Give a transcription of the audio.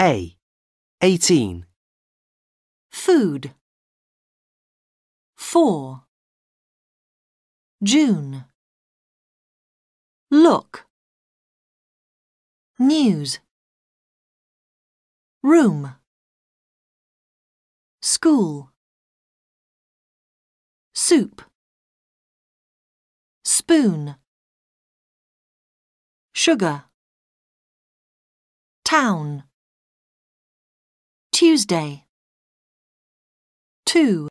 A. 18. Food. 4. June. Look. News. Room. School. Soup. Spoon. Sugar. Town. Tuesday. Two.